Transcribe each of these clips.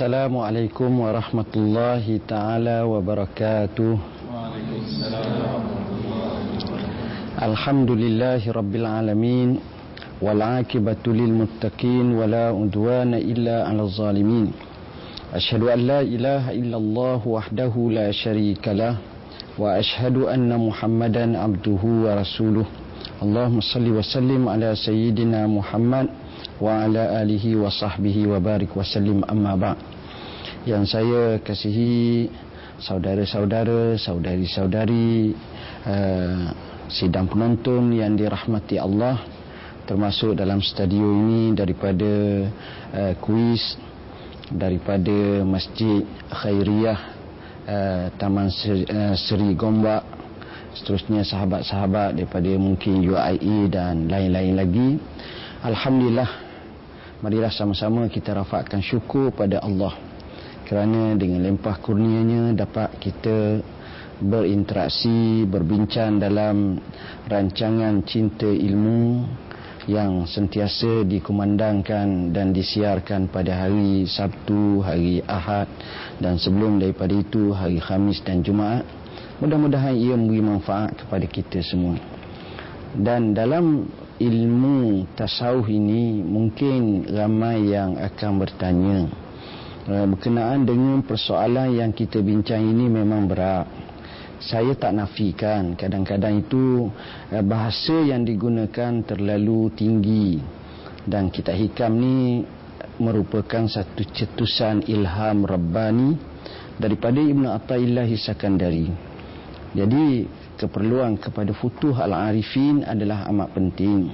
Assalamualaikum warahmatullahi taala wabarakatuh. Alhamdulillahi rabbil alamin wal akibatu lil muttaqin wala udwana illa 'alal zalimin. Ashhadu an la ilaha illallah wahdahu la syarika lah wa ashhadu anna Muhammadan abduhu wa rasuluh. Allahumma salli wa sallim ala sayyidina Muhammad wa ala alihi wa sahbihi wa barik wa amma ba' yang saya kasihi saudara-saudara saudari-saudari uh, sidang penonton yang dirahmati Allah termasuk dalam studio ini daripada uh, kuis daripada Masjid Khairiyah uh, Taman Seri, uh, Seri Gombak seterusnya sahabat-sahabat daripada mungkin UIA dan lain-lain lagi. Alhamdulillah marilah sama-sama kita rafakkan syukur pada Allah kerana dengan lempah kurnianya dapat kita berinteraksi, berbincang dalam rancangan cinta ilmu yang sentiasa dikumandangkan dan disiarkan pada hari Sabtu, hari Ahad dan sebelum daripada itu hari Khamis dan Jumaat. Mudah-mudahan ia memberi manfaat kepada kita semua. Dan dalam ilmu tasawuf ini mungkin ramai yang akan bertanya. Eh, berkenaan dengan persoalan yang kita bincang ini memang berat. Saya tak nafikan kadang-kadang itu eh, bahasa yang digunakan terlalu tinggi. Dan kita hikam ni merupakan satu cetusan ilham Rabbani daripada Ibn Atta'illahi Sakandari jadi keperluan kepada futuh al-arifin adalah amat penting.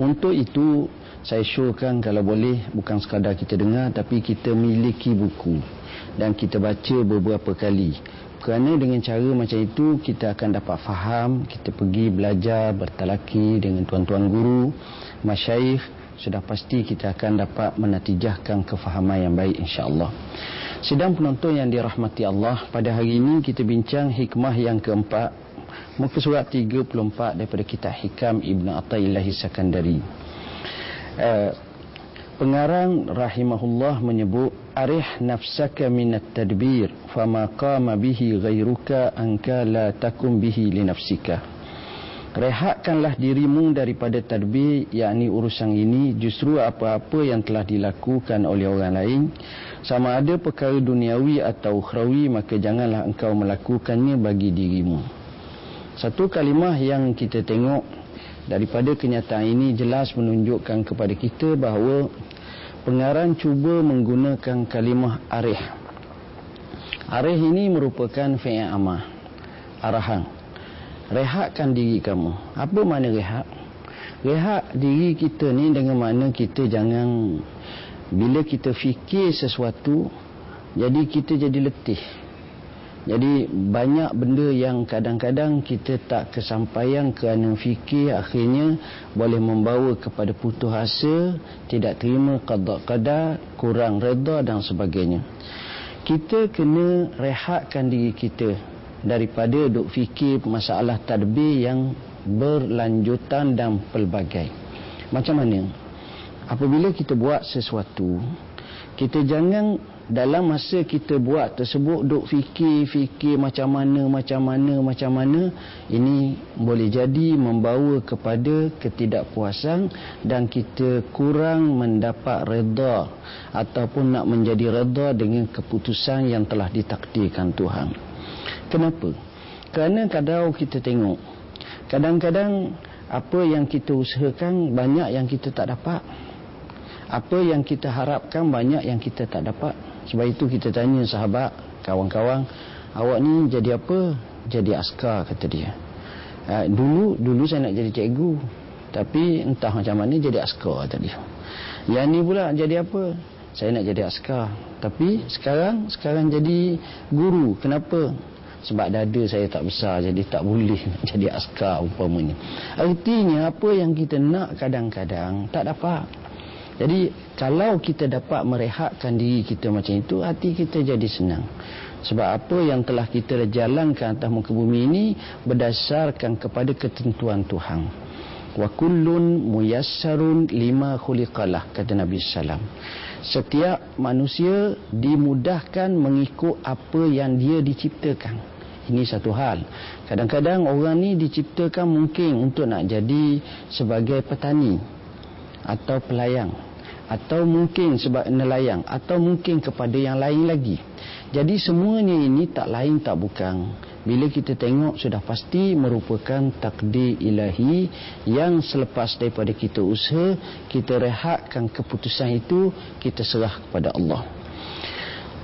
Untuk itu saya syurkan kalau boleh bukan sekadar kita dengar tapi kita miliki buku dan kita baca beberapa kali. Kerana dengan cara macam itu kita akan dapat faham, kita pergi belajar bertalaki dengan tuan-tuan guru, masyayikh, sudah pasti kita akan dapat menatijahkan kefahaman yang baik insya-Allah. Sedang penonton yang dirahmati Allah Pada hari ini kita bincang hikmah yang keempat Muka surat 34 daripada kitab Hikam Ibn Attaillahi Sakandari uh, Pengarang rahimahullah menyebut Arih nafsaka minat tadbir Fama qama bihi ghairuka Angka la takum bihi li nafsika Rehatkanlah dirimu daripada tadbir yakni urusan ini justru apa-apa yang telah dilakukan oleh orang lain sama ada perkara duniawi atau ukhrawi maka janganlah engkau melakukannya bagi dirimu. Satu kalimah yang kita tengok daripada kenyataan ini jelas menunjukkan kepada kita bahawa pengarang cuba menggunakan kalimah arih. Arih ini merupakan fi'il amah. Arahan rehatkan diri kamu. Apa makna rehat? Rehat diri kita ni dengan makna kita jangan bila kita fikir sesuatu jadi kita jadi letih. Jadi banyak benda yang kadang-kadang kita tak kesampaian kerana fikir akhirnya boleh membawa kepada putus asa, tidak terima qada-qada, kurang redha dan sebagainya. Kita kena rehatkan diri kita daripada duk fikir masalah tadbir yang berlanjutan dan pelbagai. Macam mana? Apabila kita buat sesuatu, kita jangan dalam masa kita buat tersebut duk fikir-fikir macam mana, macam mana, macam mana, ini boleh jadi membawa kepada ketidakpuasan dan kita kurang mendapat reda ataupun nak menjadi reda dengan keputusan yang telah ditakdirkan Tuhan. Kenapa? Kerana kadang kita tengok Kadang-kadang Apa yang kita usahakan Banyak yang kita tak dapat Apa yang kita harapkan Banyak yang kita tak dapat Sebab itu kita tanya sahabat Kawan-kawan Awak ni jadi apa? Jadi askar kata dia uh, Dulu dulu saya nak jadi cikgu Tapi entah macam mana Jadi askar kata dia Yang ni pula jadi apa? Saya nak jadi askar Tapi sekarang Sekarang jadi guru Kenapa? Sebab dada saya tak besar jadi tak boleh jadi askar umpamanya. Artinya apa yang kita nak kadang-kadang tak dapat. Jadi kalau kita dapat merehatkan diri kita macam itu hati kita jadi senang. Sebab apa yang telah kita jalankan atas muka bumi ini berdasarkan kepada ketentuan Tuhan. Wa kullun muyassarun lima khuliqalah kata Nabi sallam setiap manusia dimudahkan mengikut apa yang dia diciptakan. Ini satu hal. Kadang-kadang orang ni diciptakan mungkin untuk nak jadi sebagai petani atau pelayang atau mungkin sebab nelayan atau mungkin kepada yang lain lagi. Jadi semuanya ini tak lain tak bukan. Bila kita tengok sudah pasti merupakan takdir ilahi yang selepas daripada kita usaha kita rehatkan keputusan itu kita serah kepada Allah.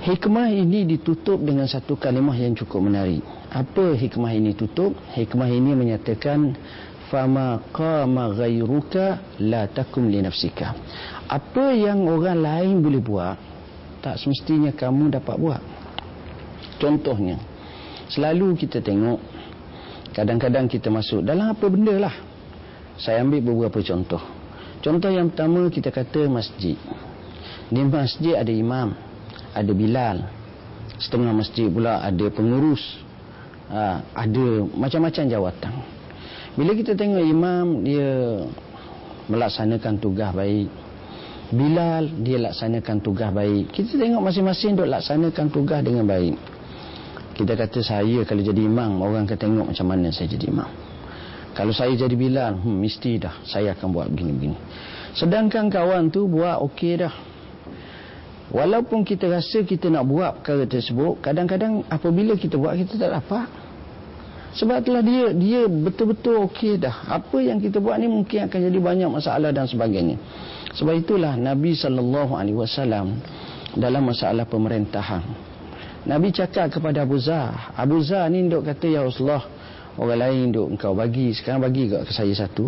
Hikmah ini ditutup dengan satu kalimah yang cukup menarik. Apa hikmah ini tutup? Hikmah ini menyatakan fama qama ghayruka la takum li nafsika apa yang orang lain boleh buat tak semestinya kamu dapat buat. Contohnya Selalu kita tengok Kadang-kadang kita masuk Dalam apa benda lah. Saya ambil beberapa contoh. Contoh yang pertama kita kata masjid. Di masjid ada imam Ada bilal. Setengah masjid pula ada pengurus. Ha, Ada macam-macam jawatan. Bila kita tengok imam Dia melaksanakan tugas baik Bilal dia laksanakan tugas baik. Kita tengok masing-masing duk laksanakan tugas dengan baik. Kita kata saya kalau jadi imam orang akan tengok macam mana saya jadi imam. Kalau saya jadi bilal hmm, mesti dah. Saya akan buat begini-begini. Sedangkan kawan tu buat okey dah. Walaupun kita rasa kita nak buat perkara tersebut kadang-kadang apabila kita buat kita tak dapat sebab itulah dia dia betul-betul okey dah. Apa yang kita buat ni mungkin akan jadi banyak masalah dan sebagainya. Sebab itulah Nabi SAW dalam masalah pemerintahan. Nabi cakap kepada Abu Zar Abu Zar ni duk kata Ya Rasulullah Orang lain duk engkau bagi Sekarang bagi ke saya satu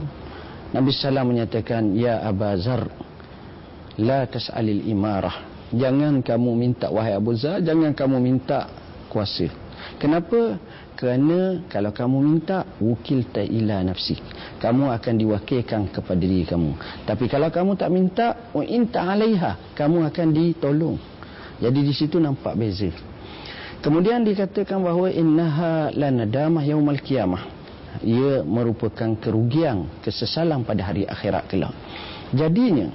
Nabi Sallam menyatakan Ya Abu Zar La tas'alil imarah. Jangan kamu minta Wahai Abu Zar Jangan kamu minta kuasa. Kenapa? Kerana kalau kamu minta Wukil ta'ila nafsi Kamu akan diwakilkan kepada diri kamu Tapi kalau kamu tak minta Wa'inta alaiha Kamu akan ditolong Jadi di situ nampak beza Kemudian dikatakan bahawa innaha lanadamah yaumal qiyamah. Ia merupakan kerugian, kesesalan pada hari akhirat kelak. Jadinya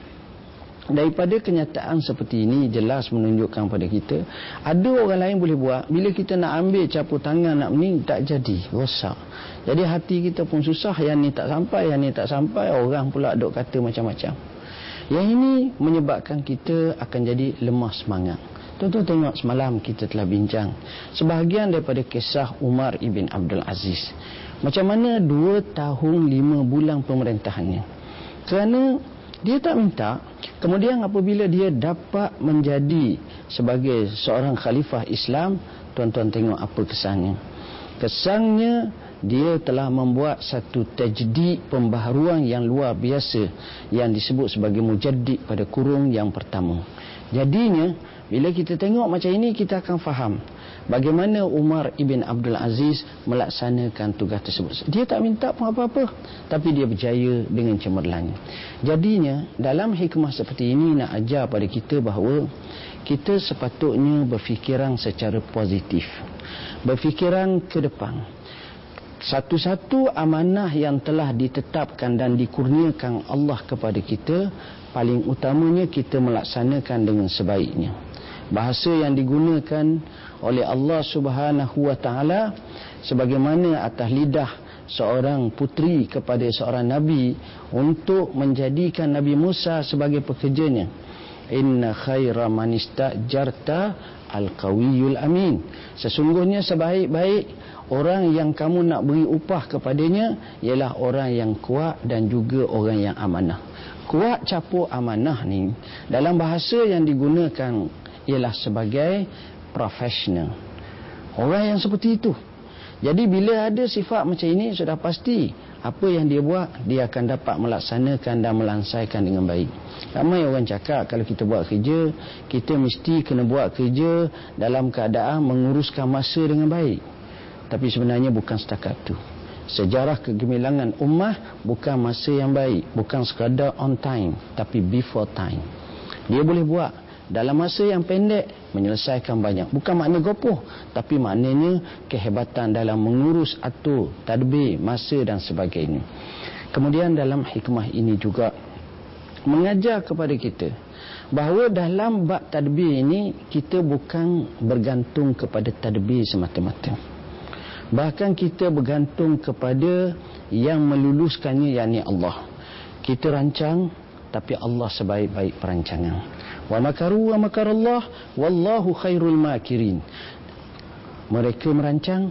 daripada kenyataan seperti ini jelas menunjukkan pada kita ada orang lain boleh buat. Bila kita nak ambil capur tangan nak ni tak jadi. Rosak. Jadi hati kita pun susah. Yang ni tak sampai yang ni tak sampai. Orang pula duk kata macam-macam. Yang ini menyebabkan kita akan jadi lemah semangat. Tuan-tuan tengok semalam kita telah bincang sebahagian daripada kisah Umar ibn Abdul Aziz. Macam mana dua tahun lima bulan pemerintahannya. Kerana dia tak minta. Kemudian apabila dia dapat menjadi sebagai seorang khalifah Islam. Tuan-tuan tengok apa kesannya. Kesannya dia telah membuat satu tajdid pembaharuan yang luar biasa. Yang disebut sebagai mujaddid pada kurung yang pertama. Jadinya bila kita tengok macam ini kita akan faham bagaimana Umar ibn Abdul Aziz melaksanakan tugas tersebut. Dia tak minta pun apa-apa tapi dia berjaya dengan cemerlang. Jadinya dalam hikmah seperti ini nak ajar pada kita bahawa kita sepatutnya berfikiran secara positif. Berfikiran ke depan. Satu-satu amanah yang telah ditetapkan dan dikurniakan Allah kepada kita paling utamanya kita melaksanakan dengan sebaiknya bahasa yang digunakan oleh Allah Subhanahu wa taala sebagaimana atas lidah seorang putri kepada seorang nabi untuk menjadikan Nabi Musa sebagai pekerjanya. Inna khaira man istajarta al-qawiyul amin. Sesungguhnya sebaik-baik orang yang kamu nak beri upah kepadanya ialah orang yang kuat dan juga orang yang amanah. Kuat capur amanah ni dalam bahasa yang digunakan ialah sebagai profesional. Orang yang seperti itu. Jadi bila ada sifat macam ini sudah pasti apa yang dia buat dia akan dapat melaksanakan dan melansaikan dengan baik. Ramai orang cakap kalau kita buat kerja kita mesti kena buat kerja dalam keadaan menguruskan masa dengan baik. Tapi sebenarnya bukan setakat itu. Sejarah kegemilangan ummah bukan masa yang baik, bukan sekadar on time tapi before time. Dia boleh buat dalam masa yang pendek menyelesaikan banyak bukan makna gopoh tapi maknanya kehebatan dalam mengurus atur tadbir masa dan sebagainya Kemudian dalam hikmah ini juga mengajar kepada kita bahawa dalam bab tadbir ini kita bukan bergantung kepada tadbir semata-mata. Bahkan kita bergantung kepada yang meluluskannya yakni Allah. Kita rancang tapi Allah sebaik-baik perancangan. Wa makaru wa makarallah wallahu khairul makirin. Mereka merancang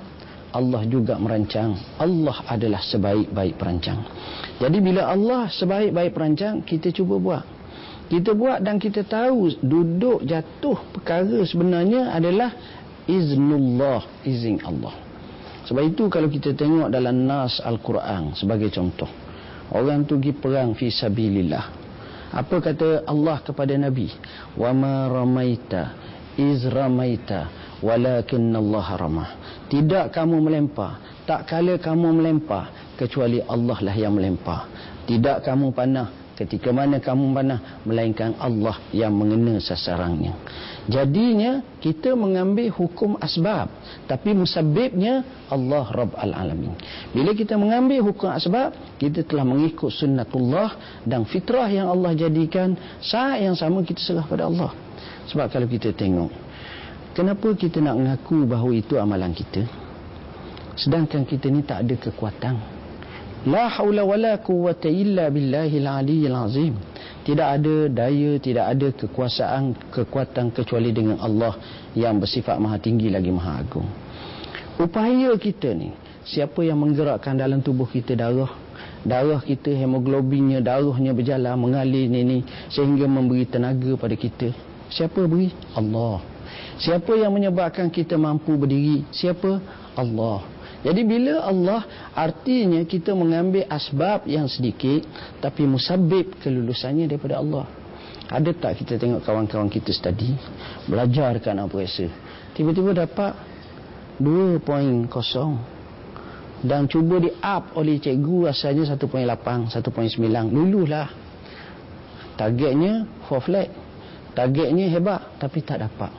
Allah juga merancang. Allah adalah sebaik-baik perancang. Jadi bila Allah sebaik-baik perancang kita cuba buat. Kita buat dan kita tahu duduk jatuh perkara sebenarnya adalah iznullah izin Allah. Sebab itu kalau kita tengok dalam nas Al-Quran sebagai contoh orang tu pergi perang fi sabilillah apa kata Allah kepada Nabi wa ma ramaita iz ramaita walakin Allah ramah tidak kamu melempar. Tak kala kamu melempar. Kecuali Allah lah yang melempar. Tidak kamu panah. Ketika mana kamu panah. Melainkan Allah yang mengena sasarannya. Jadinya kita mengambil hukum asbab. Tapi musabibnya Allah Rabb Al-Alamin. Bila kita mengambil hukum asbab. Kita telah mengikut sunnatullah. Dan fitrah yang Allah jadikan. Saat yang sama kita serah pada Allah. Sebab kalau kita tengok. Kenapa kita nak mengaku bahawa itu amalan kita? Sedangkan kita ni tak ada kekuatan. La haula wala quwwata illa billahil aliyyil azim. Tidak ada daya, tidak ada kekuasaan, kekuatan kecuali dengan Allah yang bersifat maha tinggi lagi maha agung. Upaya kita ni, siapa yang menggerakkan dalam tubuh kita darah, darah kita hemoglobinnya, darahnya berjalan mengalir ni ni sehingga memberi tenaga pada kita. Siapa beri? Allah. Siapa yang menyebabkan kita mampu berdiri? Siapa? Allah. Jadi bila Allah artinya kita mengambil asbab yang sedikit tapi musabib kelulusannya daripada Allah. Ada tak kita tengok kawan-kawan kita study belajar dekat anak periksa tiba-tiba dapat 2.0 dan cuba di up oleh cikgu asalnya 1.8 1.9 lululah targetnya 4 flat. Targetnya hebat tapi tak dapat.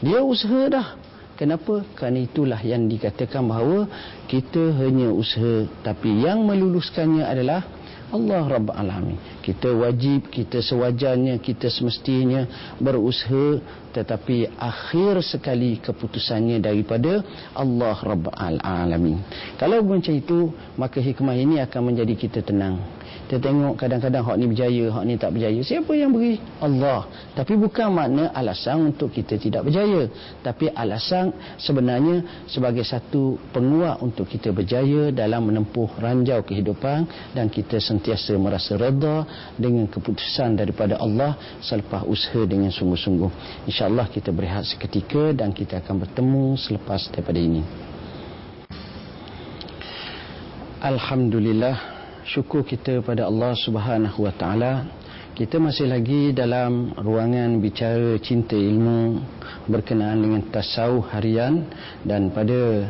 Dia usaha dah. Kenapa? Kerana itulah yang dikatakan bahawa kita hanya usaha. Tapi yang meluluskannya adalah Allah Rabbul Alamin. Kita wajib, kita sewajarnya, kita semestinya berusaha. Tetapi akhir sekali keputusannya daripada Allah Rabbul Alamin. Kalau macam itu, maka hikmah ini akan menjadi kita tenang. Kita tengok kadang-kadang hak ni berjaya, hak ni tak berjaya. Siapa yang beri? Allah. Tapi bukan makna alasan untuk kita tidak berjaya. Tapi alasan sebenarnya sebagai satu penguat untuk kita berjaya dalam menempuh ranjau kehidupan dan kita sentiasa merasa reda dengan keputusan daripada Allah selepas usaha dengan sungguh-sungguh. InsyaAllah kita berehat seketika dan kita akan bertemu selepas daripada ini. Alhamdulillah syukur kita pada Allah Subhanahu Wa Taala kita masih lagi dalam ruangan bicara cinta ilmu berkenaan dengan tasawuf harian dan pada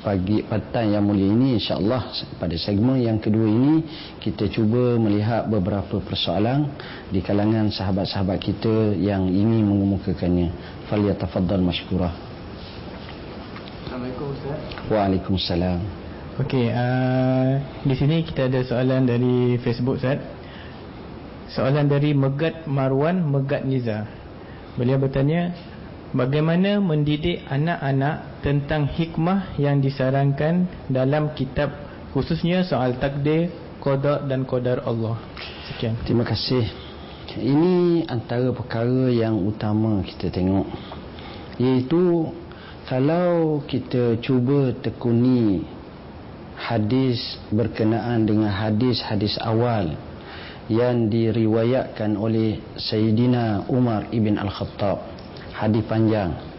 pagi petang yang mulia ini insyaallah pada segmen yang kedua ini kita cuba melihat beberapa persoalan di kalangan sahabat-sahabat kita yang ingin mengemukakannya falyatafaddal mashkura Assalamualaikum Ustaz Waalaikumsalam Okey, uh, di sini kita ada soalan dari Facebook Ustaz. Soalan dari Megat Marwan Megat Niza. Beliau bertanya, bagaimana mendidik anak-anak tentang hikmah yang disarankan dalam kitab khususnya soal takdir, qada dan qadar Allah. Sekian. Terima kasih. Ini antara perkara yang utama kita tengok. Iaitu kalau kita cuba tekuni hadis berkenaan dengan hadis-hadis awal yang diriwayatkan oleh Sayyidina Umar ibn Al-Khattab hadis panjang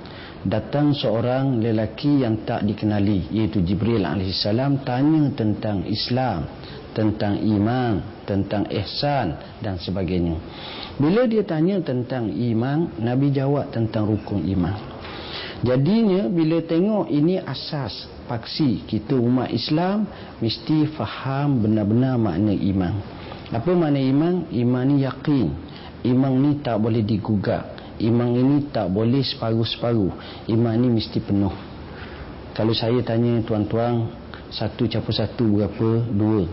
datang seorang lelaki yang tak dikenali iaitu Jibril AS tanya tentang Islam tentang iman tentang ihsan dan sebagainya bila dia tanya tentang iman Nabi jawab tentang rukun iman jadinya bila tengok ini asas paksi kita umat Islam mesti faham benar-benar makna iman. Apa makna iman? Iman ni yakin. Iman ni tak boleh digugat. Iman ini tak boleh separuh-separuh. Iman ni mesti penuh. Kalau saya tanya tuan-tuan, satu campur satu berapa? Dua.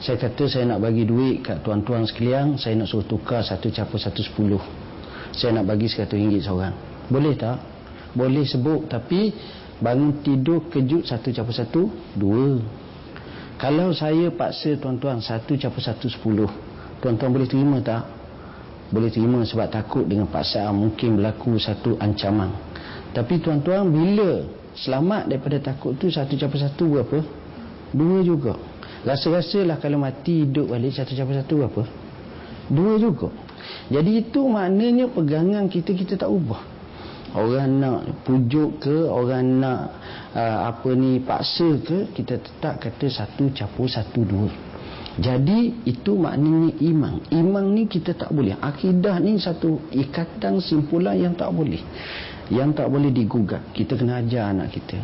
saya kata saya nak bagi duit kat tuan-tuan sekalian saya nak suruh tukar satu capur satu sepuluh saya nak bagi seratus ringgit seorang boleh tak? boleh sebut tapi bangun tidur kejut satu capur satu dua kalau saya paksa tuan-tuan satu capur satu sepuluh tuan-tuan boleh terima tak? Boleh terima sebab takut dengan paksaan mungkin berlaku satu ancaman tapi tuan-tuan bila selamat daripada takut tu satu capur satu berapa? dua juga Rasa-rasalah kalau mati hidup balik satu campur satu apa? Dua juga. Jadi itu maknanya pegangan kita kita tak ubah. Orang nak pujuk ke, orang nak uh, apa ni paksa ke, kita tetap kata satu campur satu dua. Jadi itu maknanya iman. Iman ni kita tak boleh. Akidah ni satu ikatan simpulan yang tak boleh. Yang tak boleh digugat. Kita kena ajar anak kita.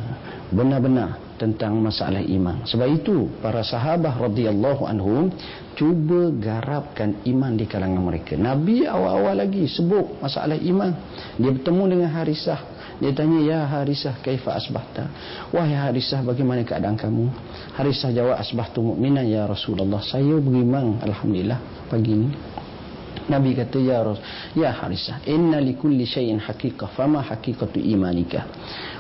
Benar-benar tentang masalah iman. Sebab itu para sahabat radhiyallahu anhum cuba garapkan iman di kalangan mereka. Nabi awal-awal lagi sebut masalah iman. Dia bertemu dengan Harisah. Dia tanya, "Ya Harisah, kaifa asbahta?" "Wahai Harisah, bagaimana keadaan kamu?" Harisah jawab, "Asbahtu mu'minan ya Rasulullah." Saya beriman alhamdulillah pagi ini. Nabi kata ya Rasul, ya Harisah, inna li kulli syai'in haqiqah, fama haqiqatu imanika?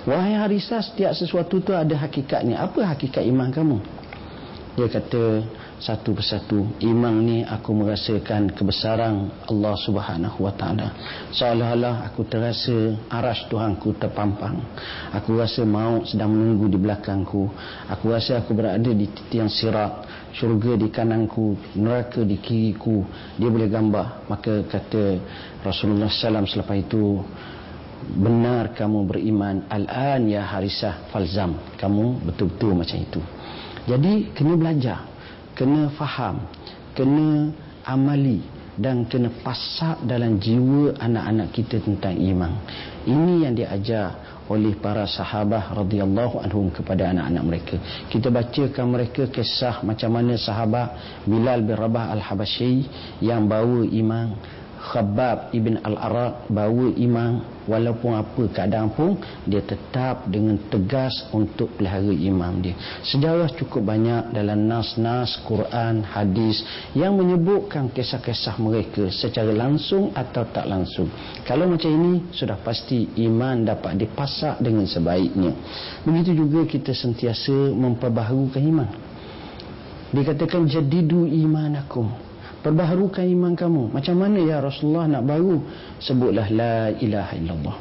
Wahai Harisah, setiap sesuatu tu ada hakikatnya. Apa hakikat iman kamu? Dia kata satu persatu iman ni aku merasakan kebesaran Allah Subhanahu wa taala. Seolah-olah aku terasa aras Tuhanku terpampang. Aku rasa maut sedang menunggu di belakangku. Aku rasa aku berada di titian sirat syurga di kananku, neraka di kiriku. Dia boleh gambar. Maka kata Rasulullah SAW selepas itu, benar kamu beriman. Al-an ya harisah falzam. Kamu betul-betul macam itu. Jadi kena belajar, kena faham, kena amali dan kena pasak dalam jiwa anak-anak kita tentang iman. Ini yang diajar oleh para sahabat radhiyallahu anhum kepada anak-anak mereka. Kita bacakan mereka kisah macam mana sahabat Bilal bin Rabah al-Habasyi yang bawa iman Khabbab ibn al-Araq bawa iman walaupun apa keadaan pun dia tetap dengan tegas untuk pelihara iman dia. Sejarah cukup banyak dalam nas-nas Quran, hadis yang menyebutkan kisah-kisah mereka secara langsung atau tak langsung. Kalau macam ini sudah pasti iman dapat dipasak dengan sebaiknya. Begitu juga kita sentiasa memperbaharukan iman. Dikatakan jadidu imanakum perbaharukan iman kamu. Macam mana ya Rasulullah nak baru sebutlah la ilaha illallah.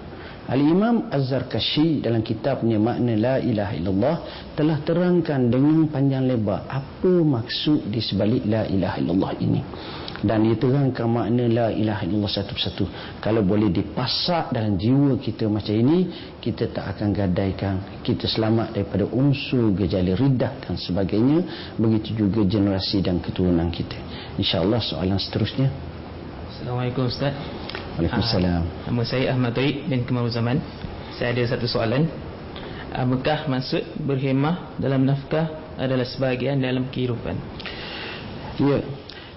Al-Imam Az-Zarkashi dalam kitabnya makna la ilaha illallah telah terangkan dengan panjang lebar apa maksud di sebalik la ilaha illallah ini dan dia terangkan makna la ilaha illallah satu persatu. Kalau boleh dipasak dalam jiwa kita macam ini kita tak akan gadaikan. Kita selamat daripada unsur gejala ridah dan sebagainya. Begitu juga generasi dan keturunan kita. insyaAllah soalan seterusnya. Assalamualaikum Ustaz. Waalaikumsalam. Uh, Nama saya Ahmad Taib bin Kemaru Zaman. Saya ada satu soalan. Uh, Mekah maksud berhemah dalam nafkah adalah sebahagian dalam kehidupan? Ya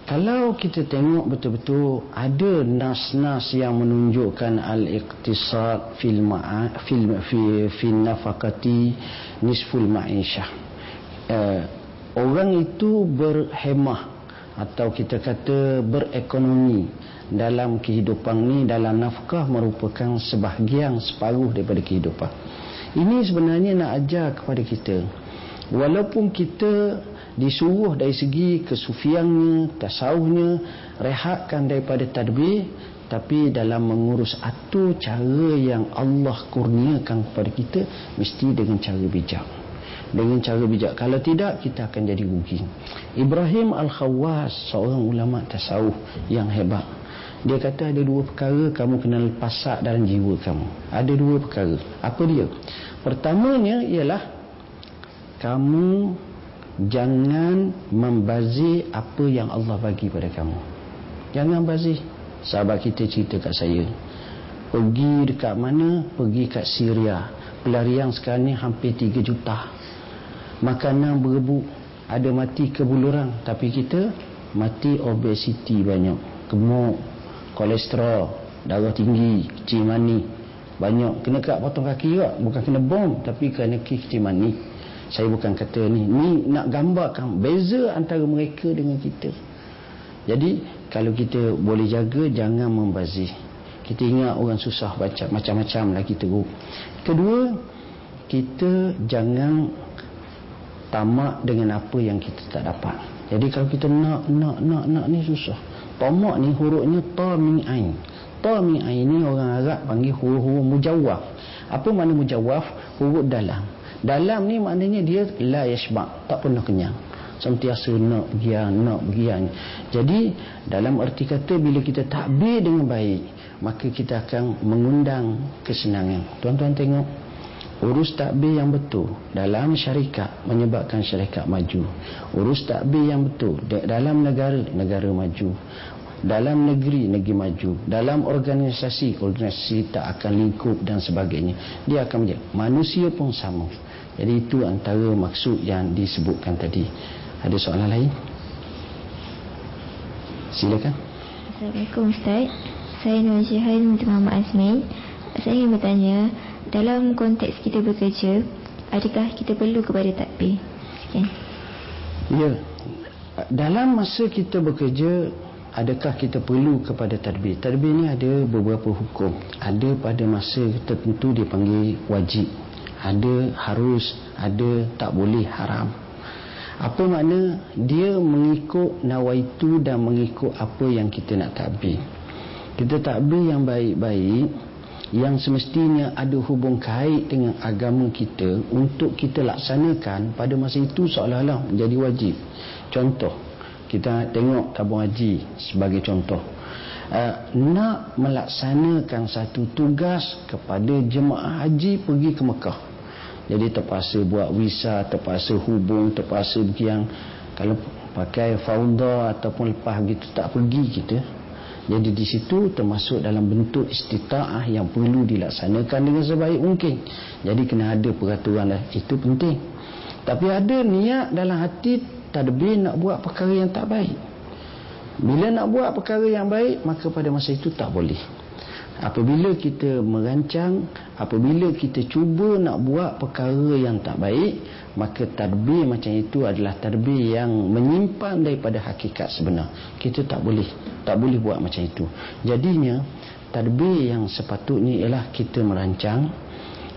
kalau kita tengok betul-betul ada nas-nas yang menunjukkan al-iqtisad fil ma'a fil fi fi nafaqati nisful ma'isyah uh, orang itu berhemah atau kita kata berekonomi dalam kehidupan ni dalam nafkah merupakan sebahagian separuh daripada kehidupan. Ini sebenarnya nak ajar kepada kita walaupun kita disuruh dari segi kesufiannya, tasawufnya, rehatkan daripada tadbir, tapi dalam mengurus atur cara yang Allah kurniakan kepada kita mesti dengan cara bijak. Dengan cara bijak. Kalau tidak kita akan jadi rugi. Ibrahim Al-Khawwas seorang ulama tasawuf yang hebat. Dia kata ada dua perkara kamu kena lepasak dalam jiwa kamu. Ada dua perkara. Apa dia? Pertamanya ialah kamu jangan membazir apa yang Allah bagi pada kamu. Jangan bazir sahabat kita cerita kat saya. Pergi dekat mana? Pergi kat Syria. Pelarian sekarang ni hampir 3 juta. Makanan berebut. Ada mati kebuluran tapi kita mati obesiti banyak. Gemuk. Kolesterol. Darah tinggi. Kecil mani banyak. Kena kat potong kaki juga. Bukan kena bom tapi kena kecil mani saya bukan kata ni. Ni nak gambarkan beza antara mereka dengan kita. Jadi kalau kita boleh jaga jangan membazir. Kita ingat orang susah baca macam-macam lah kita kedua kita jangan tamak dengan apa yang kita tak dapat. Jadi kalau kita nak nak nak nak ni susah. Tamak ni hurufnya ta min ain. Ta min ain ni orang Arab panggil huruf-huruf mujawaf apa makna mujawaf huruf dalam dalam ni maknanya dia la yashba tak pernah kenyang. Sentiasa nak gian nak gian jadi dalam arti kata bila kita takbir dengan baik maka kita akan mengundang kesenangan. Tuan-tuan tengok urus takbir yang betul dalam syarikat menyebabkan syarikat maju. Urus takbir yang betul dalam negara negara maju dalam negeri negeri maju dalam organisasi organisasi tak akan lingkup dan sebagainya. Dia akan menjadi manusia pun sama. Jadi itu antara maksud yang disebutkan tadi. Ada soalan lain? Silakan. Assalamualaikum Ustaz. Saya Nur Jihan Minta Muhammad Azmin saya ingin bertanya dalam konteks kita bekerja adakah kita perlu kepada takbir? Sekian. Ya. Dalam masa kita bekerja adakah kita perlu kepada tadbir? Tadbir ni ada beberapa hukum. Ada pada masa tertentu dipanggil wajib. Ada harus ada tak boleh haram. Apa makna? Dia mengikut nawaitu dan mengikut apa yang kita nak takbir kita takbir yang baik-baik yang semestinya ada hubung kait dengan agama kita untuk kita laksanakan pada masa itu seolah-olah menjadi wajib. Contoh kita tengok tabung haji sebagai contoh uh, nak melaksanakan satu tugas kepada jemaah haji pergi ke Mekah jadi terpaksa buat visa terpaksa hubung terpaksa yang kalau pakai founder ataupun lepas begitu tak pergi kita jadi di situ termasuk dalam bentuk istita'ah yang perlu dilaksanakan dengan sebaik mungkin. Jadi kena ada peraturan lah. Itu penting. Tapi ada niat dalam hati tadbir nak buat perkara yang tak baik. Bila nak buat perkara yang baik, maka pada masa itu tak boleh. Apabila kita merancang, apabila kita cuba nak buat perkara yang tak baik, maka tadbir macam itu adalah tadbir yang menyimpan daripada hakikat sebenar. Kita tak boleh, tak boleh buat macam itu. Jadinya, tadbir yang sepatutnya ialah kita merancang,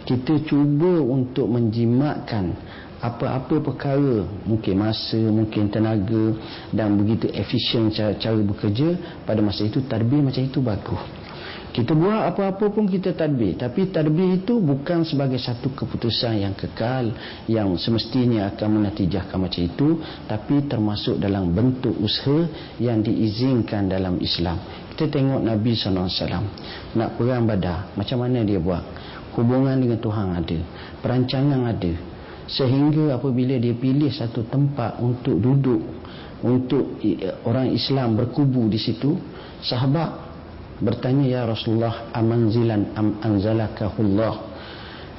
kita cuba untuk menjimatkan apa-apa perkara mungkin masa, mungkin tenaga dan begitu efisien cara, cara bekerja pada masa itu tadbir macam itu bagus. Kita buat apa-apa pun kita tadbir tapi tadbir itu bukan sebagai satu keputusan yang kekal yang semestinya akan menatijahkan macam itu tapi termasuk dalam bentuk usaha yang diizinkan dalam Islam. Kita tengok Nabi SAW nak perang badar macam mana dia buat? Hubungan dengan Tuhan ada perancangan ada sehingga apabila dia pilih satu tempat untuk duduk untuk orang Islam berkubu di situ sahabat bertanya ya Rasulullah amanzilan am anzalakahullah?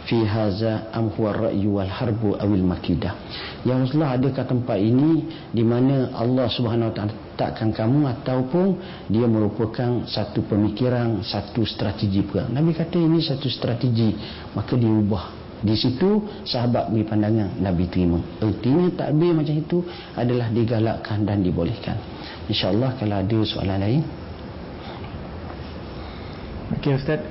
Fi haza am huwa ra'yu wal harbu awil makidah? Ya Rasulullah adakah tempat ini di mana Allah Subhanahu wa taala takkan kamu ataupun dia merupakan satu pemikiran satu strategi perang Nabi kata ini satu strategi maka dia ubah di situ sahabat beri pandangan Nabi terima. Artinya takbir macam itu adalah digalakkan dan dibolehkan. insyaAllah kalau ada soalan lain. Okey Ustaz,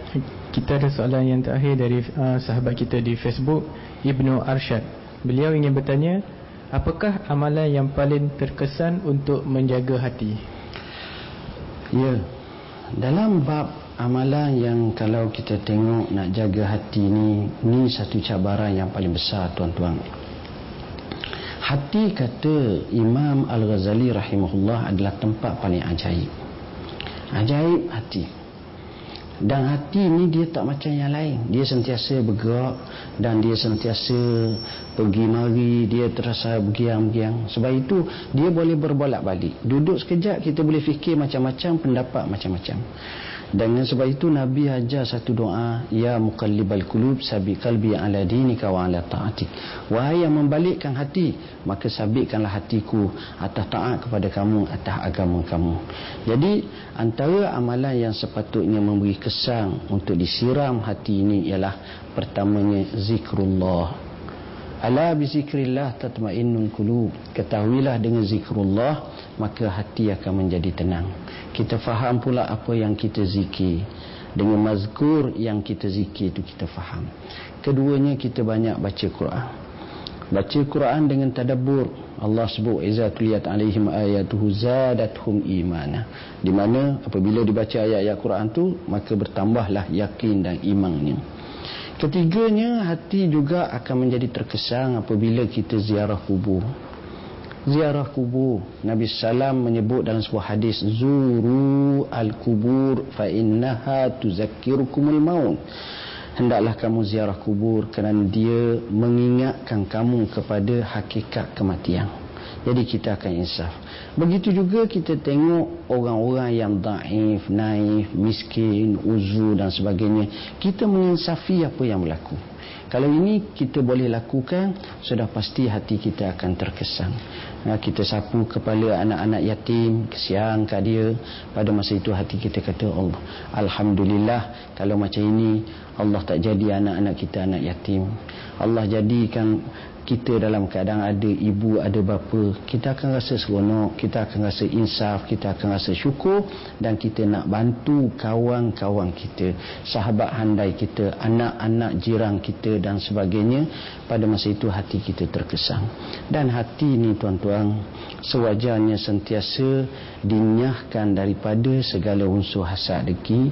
kita ada soalan yang terakhir dari uh, sahabat kita di Facebook, Ibnu Arshad. Beliau ingin bertanya, apakah amalan yang paling terkesan untuk menjaga hati? Ya, dalam bab amalan yang kalau kita tengok nak jaga hati ni, ni satu cabaran yang paling besar tuan-tuan. Hati kata Imam Al-Ghazali rahimahullah adalah tempat paling ajaib. Ajaib hati. Dan hati ni dia tak macam yang lain. Dia sentiasa bergerak dan dia sentiasa pergi mari dia terasa bergiang-giang. Sebab itu dia boleh berbolak balik duduk sekejap kita boleh fikir macam-macam pendapat macam-macam dengan sebab itu Nabi ajar satu doa Ya muqallibal kulub sabi kalbi ala dinika wa ala ta'atik. Wahai yang membalikkan hati Maka sabitkanlah hatiku Atas taat kepada kamu Atas agama kamu. Jadi antara amalan yang sepatutnya memberi kesan Untuk disiram hati ini ialah Pertamanya zikrullah. Ala bizikrillah tatmainnul qulub. Ketahuilah dengan zikrullah maka hati akan menjadi tenang. Kita faham pula apa yang kita zikir. Dengan mazkur yang kita zikir itu kita faham. Keduanya kita banyak baca Quran. Baca Quran dengan tadabbur. Allah sebut iza tuliyat alaihim ayatuhu zadatuhum imana. Di mana apabila dibaca ayat-ayat Quran tu maka bertambahlah yakin dan imannya. Ketiganya hati juga akan menjadi terkesan apabila kita ziarah kubur. Ziarah kubur. Nabi Sallam menyebut dalam sebuah hadis zuru al-kubur fa innaha tuzakkirukumul maut. Hendaklah kamu ziarah kubur kerana dia mengingatkan kamu kepada hakikat kematian. Jadi kita akan insaf. Begitu juga kita tengok orang-orang yang daif, naif, miskin, uzu dan sebagainya. Kita menginsafi apa yang berlaku. Kalau ini kita boleh lakukan, sudah pasti hati kita akan terkesan. Nah, kita sapu kepala anak-anak yatim, kesian kat dia. Pada masa itu hati kita kata, Allah, Alhamdulillah kalau macam ini, Allah tak jadi anak-anak kita anak yatim. Allah jadikan kita dalam keadaan ada ibu, ada bapa, kita akan rasa seronok, kita akan rasa insaf, kita akan rasa syukur dan kita nak bantu kawan-kawan kita, sahabat handai kita, anak-anak jiran kita dan sebagainya. Pada masa itu hati kita terkesan. Dan hati ini tuan-tuan, sewajarnya sentiasa dinyahkan daripada segala unsur hasad deki,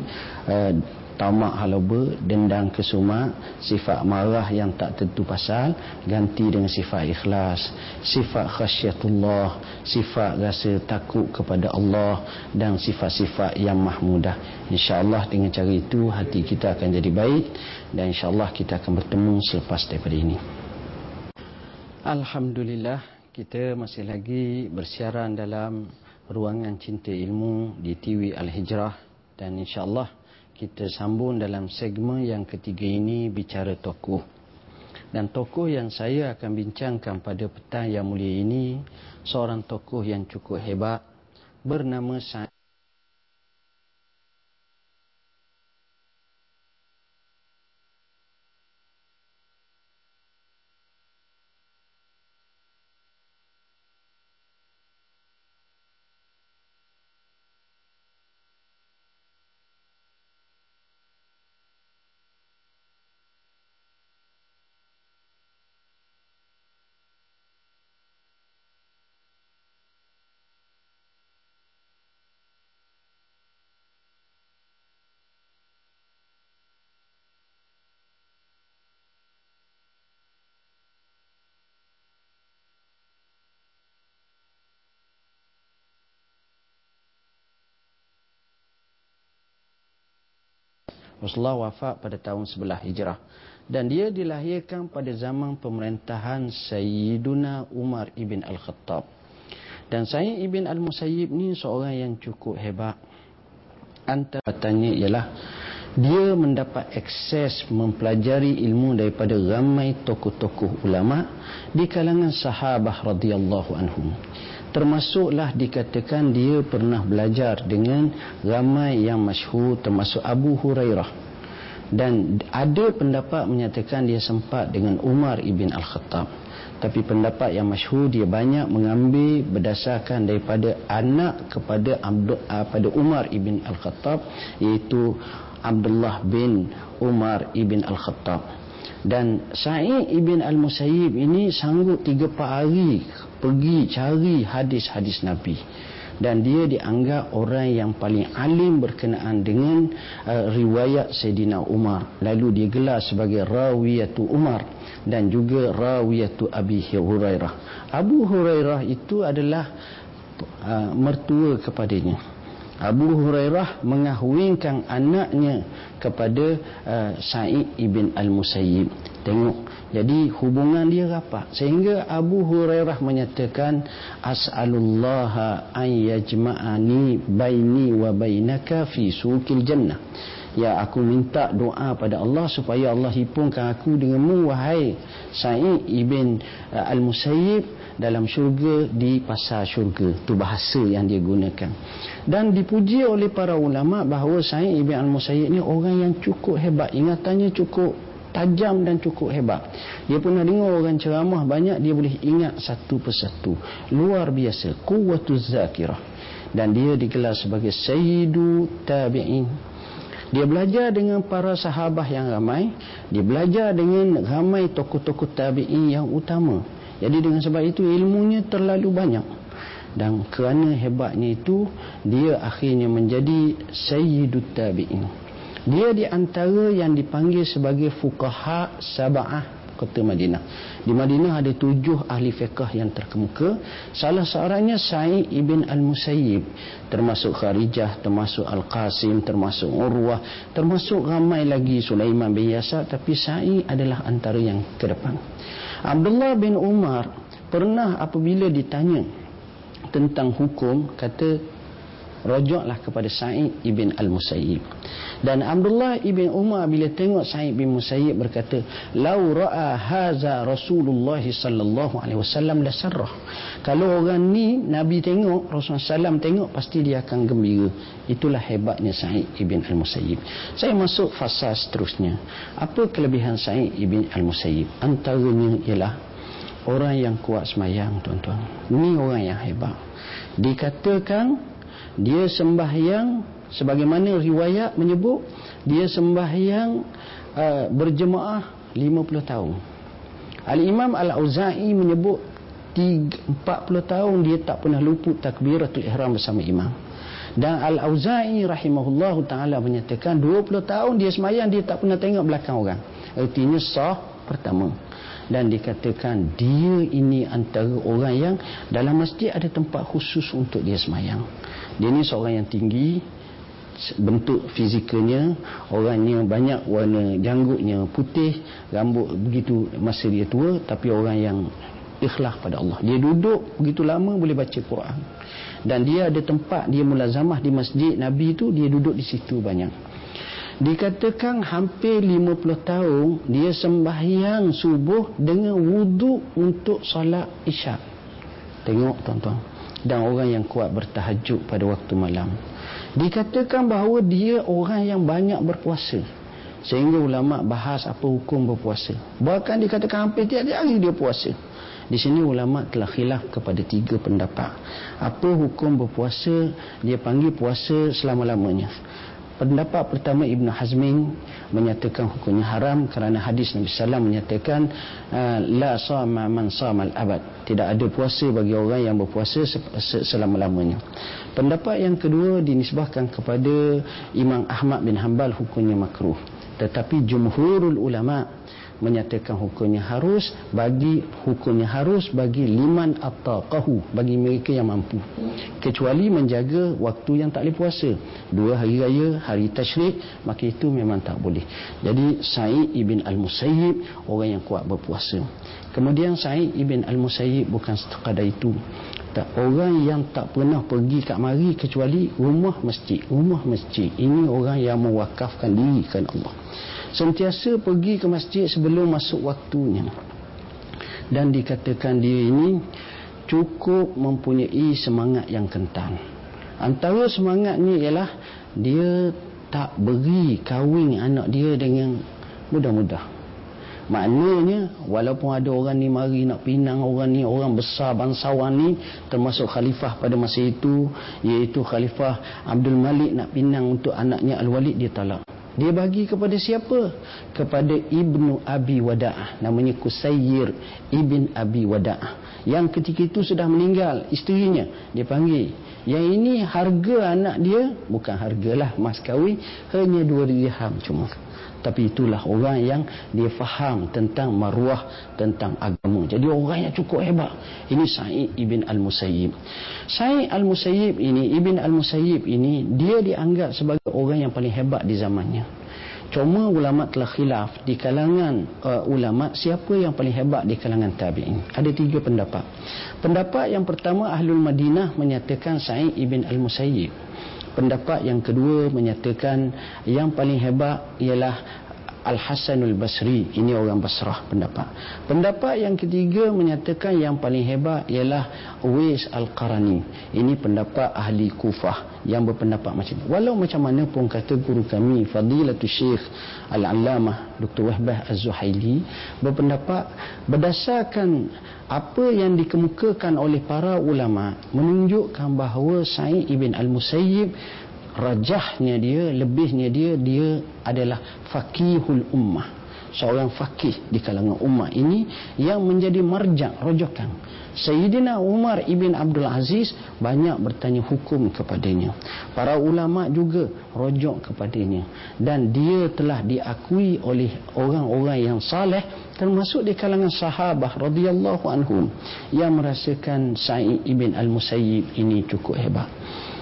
uh, tamak haloba, dendam kesuma, sifat marah yang tak tentu pasal, ganti dengan sifat ikhlas, sifat khasyatullah, sifat rasa takut kepada Allah dan sifat-sifat yang mahmudah. InsyaAllah dengan cara itu hati kita akan jadi baik dan insyaAllah kita akan bertemu selepas daripada ini. Alhamdulillah kita masih lagi bersiaran dalam ruangan cinta ilmu di TV Al-Hijrah dan insyaAllah kita sambung dalam segmen yang ketiga ini bicara tokoh. Dan tokoh yang saya akan bincangkan pada petang yang mulia ini seorang tokoh yang cukup hebat bernama Sa'id Rasulullah wafat pada tahun sebelah hijrah. Dan dia dilahirkan pada zaman pemerintahan Sayyiduna Umar ibn Al-Khattab. Dan Sayyid ibn Al-Musayyib ni seorang yang cukup hebat. Antaranya ialah dia mendapat akses mempelajari ilmu daripada ramai tokoh-tokoh ulama di kalangan sahabah radhiyallahu anhum termasuklah dikatakan dia pernah belajar dengan ramai yang masyhur termasuk Abu Hurairah. Dan ada pendapat menyatakan dia sempat dengan Umar ibn Al-Khattab. Tapi pendapat yang masyhur dia banyak mengambil berdasarkan daripada anak kepada Abdul, uh, pada Umar ibn Al-Khattab iaitu Abdullah bin Umar ibn Al-Khattab. Dan Sa'id ibn Al-Musayyib ini sanggup 3-4 hari pergi cari hadis-hadis Nabi dan dia dianggap orang yang paling alim berkenaan dengan uh, riwayat Sayyidina Umar lalu dia gelar sebagai rawiyatu Umar dan juga rawiyatu Abi Hurairah Abu Hurairah itu adalah uh, mertua kepadanya Abu Hurairah mengahwinkan anaknya kepada uh, Sa'id ibn Al-Musayyib. Tengok. Jadi hubungan dia rapat. Sehingga Abu Hurairah menyatakan As'alullaha an yajma'ani baini wa bainaka fi suqil jannah. Ya aku minta doa pada Allah supaya Allah hipungkan aku denganmu wahai Sa'id ibn uh, Al-Musayyib dalam syurga di pasar syurga itu bahasa yang dia gunakan dan dipuji oleh para ulama bahawa Sa'id Ibn Al-Musayyid ni orang yang cukup hebat ingatannya cukup tajam dan cukup hebat. Dia pernah dengar orang ceramah banyak, dia boleh ingat satu persatu. Luar biasa. Kuwatuz zakirah. Dan dia digelar sebagai Sayyidu Tabi'in. Dia belajar dengan para sahabat yang ramai. Dia belajar dengan ramai tokoh-tokoh tabi'in yang utama. Jadi dengan sebab itu ilmunya terlalu banyak. Dan kerana hebatnya itu, dia akhirnya menjadi Sayyidut Tabi'in. Dia di antara yang dipanggil sebagai Fuqaha Saba'ah kota Madinah. Di Madinah ada tujuh ahli fiqah yang terkemuka. Salah seorangnya Sa'id ibn al-Musayyib. Termasuk Kharijah, termasuk Al-Qasim, termasuk Urwah, termasuk ramai lagi Sulaiman bin Yasar. Tapi Sa'id adalah antara yang ke depan. Abdullah bin Umar pernah apabila ditanya tentang hukum, kata rujaklah kepada Sa'id ibn al-Musayyib. Dan Abdullah ibn Umar bila tengok Sa'id bin Musayyib berkata, "Lau ra'a haza Rasulullah sallallahu alaihi wasallam la sarrah." Kalau orang ni Nabi tengok, Rasulullah sallam tengok pasti dia akan gembira. Itulah hebatnya Sa'id ibn al-Musayyib. Saya masuk fasa seterusnya. Apa kelebihan Sa'id ibn al-Musayyib? Antaranya ialah orang yang kuat semayang tuan-tuan. Ini orang yang hebat. Dikatakan dia sembahyang sebagaimana riwayat menyebut dia sembahyang uh, berjemaah 50 tahun. Al-Imam Al-Auza'i menyebut 40 tahun dia tak pernah luput takbiratul ihram bersama imam. Dan Al-Auza'i rahimahullah ta'ala menyatakan 20 tahun dia semayang dia tak pernah tengok belakang orang. Artinya sah pertama. Dan dikatakan dia ini antara orang yang dalam masjid ada tempat khusus untuk dia semayang dia ni seorang yang tinggi bentuk fizikalnya orangnya banyak warna janggutnya putih rambut begitu masa dia tua tapi orang yang ikhlas pada Allah dia duduk begitu lama boleh baca Quran dan dia ada tempat dia mulazamah di masjid Nabi itu dia duduk di situ banyak Dikatakan hampir 50 tahun dia sembahyang subuh dengan wuduk untuk solat isyak. Tengok tuan-tuan. Dan orang yang kuat bertahajud pada waktu malam. Dikatakan bahawa dia orang yang banyak berpuasa. Sehingga ulama bahas apa hukum berpuasa. Bahkan dikatakan hampir tiap hari dia puasa. Di sini ulama telah khilaf kepada tiga pendapat. Apa hukum berpuasa? Dia panggil puasa selama-lamanya. Pendapat pertama Ibn Hazmin menyatakan hukumnya haram kerana hadis Nabi Sallam menyatakan ah, la sama man sama al-abad. Tidak ada puasa bagi orang yang berpuasa selama-lamanya. Pendapat yang kedua dinisbahkan kepada Imam Ahmad bin Hanbal hukumnya makruh. Tetapi jumhurul ulama' menyatakan hukumnya harus bagi hukumnya harus bagi liman attaqahu bagi mereka yang mampu. Kecuali menjaga waktu yang tak boleh puasa. Dua hari raya hari tasyrik maka itu memang tak boleh. Jadi Sa'id ibn al-Musayyib orang yang kuat berpuasa. Kemudian Sa'id ibn al-Musayyib bukan sekadar itu. Tak orang yang tak pernah pergi kat mari kecuali rumah masjid. Rumah masjid ini orang yang mewakafkan diri kan Allah sentiasa pergi ke masjid sebelum masuk waktunya. Dan dikatakan dia ini cukup mempunyai semangat yang kental antara semangatnya ialah dia tak beri kahwin anak dia dengan mudah-mudah. Maknanya walaupun ada orang ni mari nak pinang orang ni orang besar bangsawan ni termasuk khalifah pada masa itu iaitu khalifah Abdul Malik nak pinang untuk anaknya Al-Walid dia talak dia bagi kepada siapa? Kepada Ibnu Abi Wada'ah. Namanya Kusayyir Ibn Abi Wada'ah. Yang ketika itu sudah meninggal isterinya. Dia panggil. Yang ini harga anak dia. Bukan hargalah mas kahwin. Hanya dua dirham cuma tapi itulah orang yang dia faham tentang maruah tentang agama. Jadi orang yang cukup hebat. Ini Sa'id ibn al-Musayyib. Sa'id al-Musayyib ini ibn al-Musayyib ini dia dianggap sebagai orang yang paling hebat di zamannya. Cuma ulama telah khilaf di kalangan uh, ulama siapa yang paling hebat di kalangan tabi'in. Ada tiga pendapat. Pendapat yang pertama Ahlul Madinah menyatakan Sa'id ibn al-Musayyib pendapat yang kedua menyatakan yang paling hebat ialah Al-Hasanul Basri ini orang Basrah pendapat. Pendapat yang ketiga menyatakan yang paling hebat ialah Uwais Al-Qarani. Ini pendapat ahli Kufah yang berpendapat macam ini walau macam mana pun kata guru kami Fadilatul Syekh Al-Allamah Dr. Wahbah Az-Zuhaili berpendapat berdasarkan apa yang dikemukakan oleh para ulama menunjukkan bahawa Sa'id ibn Al-Musayyib rajahnya dia lebihnya dia dia adalah fakihul ummah. Seorang fakih di kalangan ummah ini yang menjadi marjak rojokan. Sayyidina Umar ibn Abdul Aziz banyak bertanya hukum kepadanya. Para ulama juga rojok kepadanya. Dan dia telah diakui oleh orang-orang yang saleh termasuk di kalangan sahabah radhiyallahu anhum yang merasakan Sa'id ibn Al-Musayyib ini cukup hebat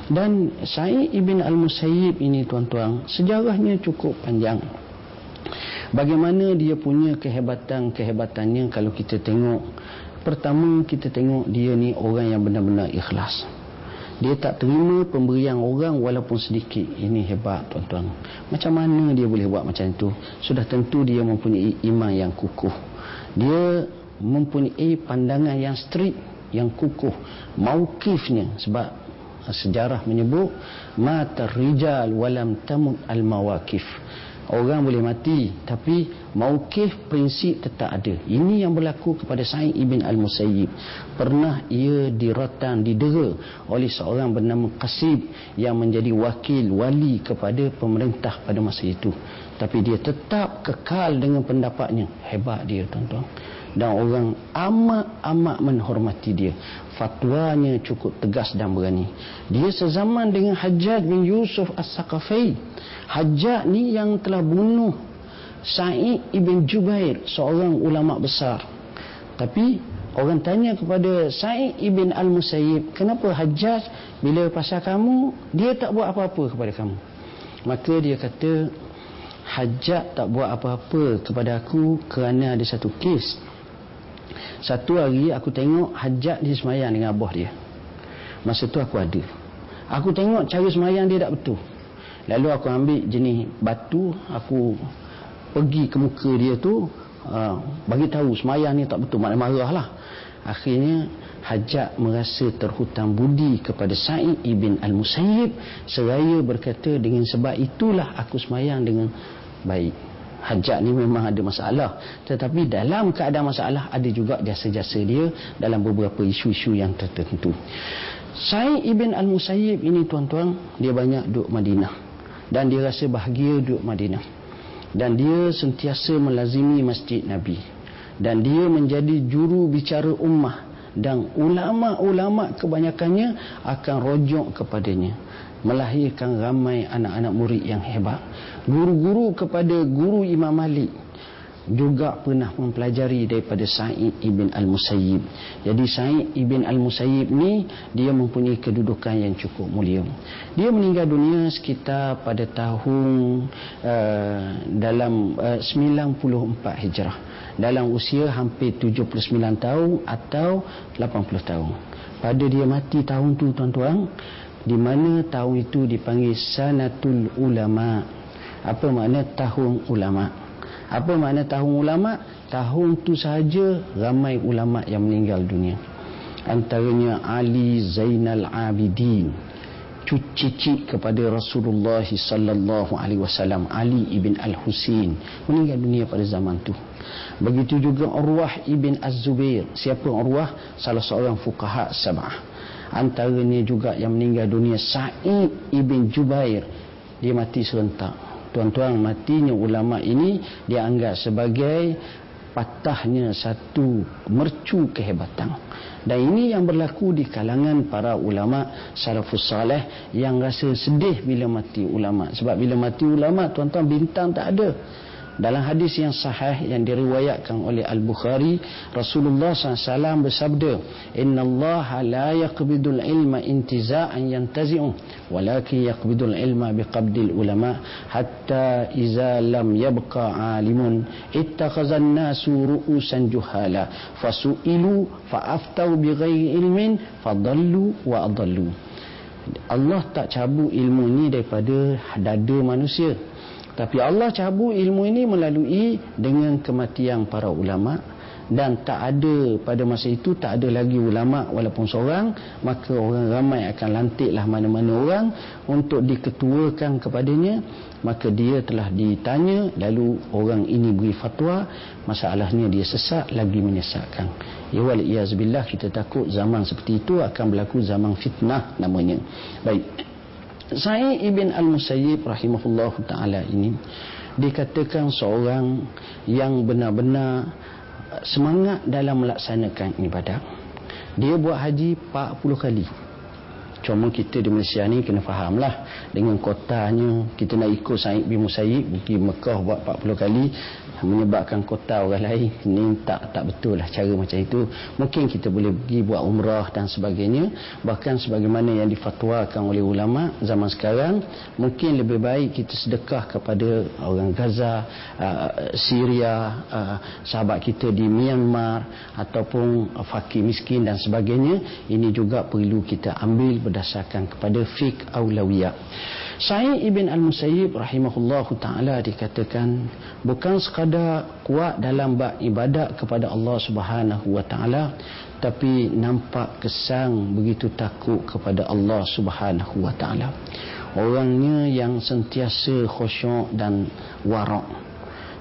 dan Sa'id ibn Al-Musayyib ini tuan-tuan sejarahnya cukup panjang. Bagaimana dia punya kehebatan-kehebatannya kalau kita tengok pertama kita tengok dia ni orang yang benar-benar ikhlas. Dia tak terima pemberian orang walaupun sedikit. Ini hebat tuan-tuan. Macam mana dia boleh buat macam itu? Sudah tentu dia mempunyai iman yang kukuh. Dia mempunyai pandangan yang strict yang kukuh. Maukifnya sebab sejarah menyebut mata rijal walam tamut al mawakif orang boleh mati tapi maukif prinsip tetap ada. Ini yang berlaku kepada Sa'id ibn al-Musayyib. Pernah ia dirotan didera oleh seorang bernama Qasib yang menjadi wakil wali kepada pemerintah pada masa itu. Tapi dia tetap kekal dengan pendapatnya. Hebat dia tuan-tuan. Dan orang amat-amat menghormati dia fatwanya cukup tegas dan berani. Dia sezaman dengan Hajjaj bin Yusuf As-Saqafai. Hajjaj ni yang telah bunuh Sa'id ibn Jubair seorang ulama besar. Tapi orang tanya kepada Sa'id ibn Al-Musayyib kenapa Hajjaj bila pasal kamu dia tak buat apa-apa kepada kamu? Maka dia kata Hajjaj tak buat apa-apa kepada aku kerana ada satu kes satu hari aku tengok hajat dia semayang dengan abah dia. Masa tu aku ada. Aku tengok cara semayang dia tak betul. Lalu aku ambil jenis batu, aku pergi ke muka dia tu, uh, bagi tahu semayang ni tak betul, maknanya marah lah. Akhirnya Hajat merasa terhutang budi kepada Sa'id ibn Al-Musayyib seraya berkata dengan sebab itulah aku semayang dengan baik hajat ni memang ada masalah. Tetapi dalam keadaan masalah ada juga jasa-jasa dia dalam beberapa isu-isu yang tertentu. Said Ibn Al-Musayyib ini tuan-tuan dia banyak duduk Madinah. Dan dia rasa bahagia duduk Madinah. Dan dia sentiasa melazimi masjid Nabi. Dan dia menjadi juru bicara ummah. Dan ulama-ulama kebanyakannya akan rojok kepadanya melahirkan ramai anak-anak murid yang hebat guru-guru kepada guru Imam Malik juga pernah mempelajari daripada Sa'id ibn Al-Musayyib. Jadi Sa'id ibn Al-Musayyib ni dia mempunyai kedudukan yang cukup mulia. Dia meninggal dunia sekitar pada tahun uh, dalam uh, 94 Hijrah. Dalam usia hampir 79 tahun atau 80 tahun. Pada dia mati tahun tu tuan-tuan, di mana tahun itu dipanggil sanatul ulama. Apa makna tahun ulama? Apa makna tahun ulama? Tahun tu sahaja ramai ulama yang meninggal dunia. Antaranya Ali Zainal Abidin cuci kepada Rasulullah sallallahu alaihi wasallam Ali ibn Al-Husain meninggal dunia pada zaman tu. Begitu juga Urwah ibn Az-Zubair. Siapa Urwah? Salah seorang fuqaha sab'ah antaranya juga yang meninggal dunia Sa'id ibn Jubair. Dia mati serentak. Tuan-tuan matinya ulama ini dianggap sebagai patahnya satu mercu kehebatan. Dan ini yang berlaku di kalangan para ulama salafus salih yang rasa sedih bila mati ulama. Sebab bila mati ulama tuan-tuan bintang tak ada dalam hadis yang sahih yang diriwayatkan oleh Al-Bukhari, Rasulullah SAW bersabda, Inna Allah la yaqbidul ilma intiza'an yantazi'un, walakin yaqbidul ilma biqabdil ulama, hatta iza lam yabqa alimun, ittakhazan nasu ru'usan juhala, fasu'ilu fa'aftau bighairi ilmin, fadallu wa adallu. Allah tak cabut ilmu ni daripada dada manusia Tapi Allah cabut ilmu ini melalui dengan kematian para ulama dan tak ada pada masa itu tak ada lagi ulama walaupun seorang maka orang ramai akan lantiklah mana-mana orang untuk diketuakan kepadanya. Maka dia telah ditanya lalu orang ini beri fatwa masalahnya dia sesat lagi menyesatkan. Ya wal billah kita takut zaman seperti itu akan berlaku zaman fitnah namanya. Baik Sa'id ibn al-Musayyib rahimahullah ta'ala ini dikatakan seorang yang benar-benar semangat dalam melaksanakan ibadat dia buat haji 40 kali. Cuma kita di Malaysia ni kena faham lah dengan kotanya kita nak ikut Said bin Musayyib pergi Mekah buat 40 kali menyebabkan kota orang lain ni tak tak betul lah cara macam itu. Mungkin kita boleh pergi buat umrah dan sebagainya. Bahkan sebagaimana yang difatwakan oleh ulama zaman sekarang mungkin lebih baik kita sedekah kepada orang Gaza uh, Syria uh, sahabat kita di Myanmar ataupun uh, fakir miskin dan sebagainya. Ini juga perlu kita ambil berdasarkan kepada fiqh aulawiyah Sa'id ibn al-Musayyib rahimahullahu ta'ala dikatakan bukan sekadar kuat dalam bab ibadat kepada Allah subhanahu wa ta'ala tapi nampak kesan begitu takut kepada Allah subhanahu wa ta'ala. Orangnya yang sentiasa khusyuk dan warak.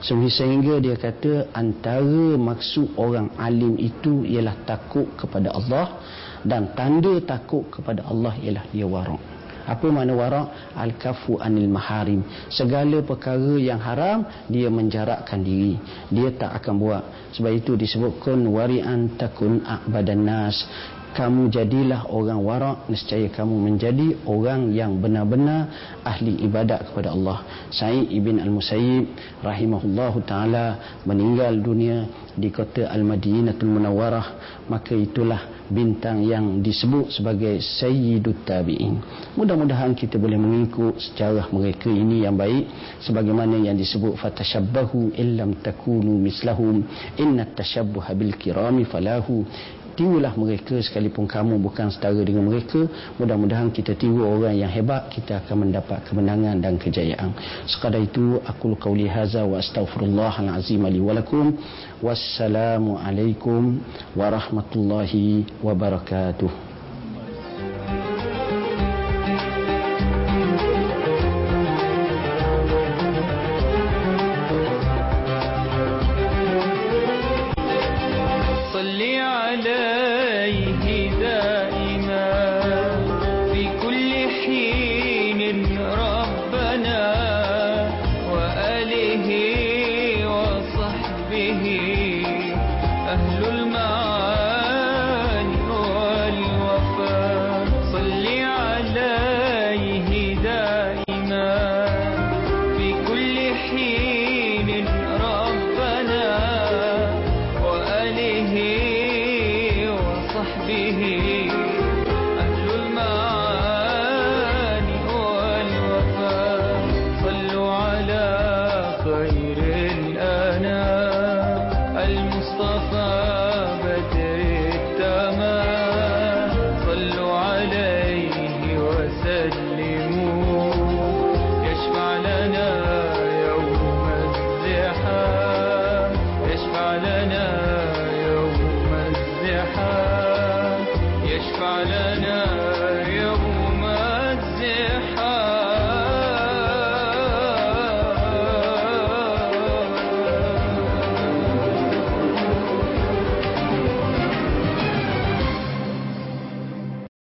Sehingga dia kata antara maksud orang alim itu ialah takut kepada Allah dan tanda takut kepada Allah ialah dia warak apa makna wara' al-kafu anil maharim. Segala perkara yang haram dia menjarakkan diri. Dia tak akan buat. Sebab itu disebutkan wari'an takun a'badan nas. Kamu jadilah orang warak nescaya kamu menjadi orang yang benar-benar ahli ibadat kepada Allah. Sa'id ibn al-Musayyib rahimahullahu taala meninggal dunia di kota Al-Madinatul Munawwarah. Maka itulah bintang yang disebut sebagai Sayyidut Tabi'in. Mudah-mudahan kita boleh mengikut sejarah mereka ini yang baik sebagaimana yang disebut fatashabbahu illam takunu mislahum inna tashabbuha bil kirami falahu tirulah mereka sekalipun kamu bukan setara dengan mereka mudah-mudahan kita tiru orang yang hebat kita akan mendapat kemenangan dan kejayaan. Sekadar itu aku qauli haza wa astaghfirullahalazim li wa lakum. Wassalamu alaikum warahmatullahi wabarakatuh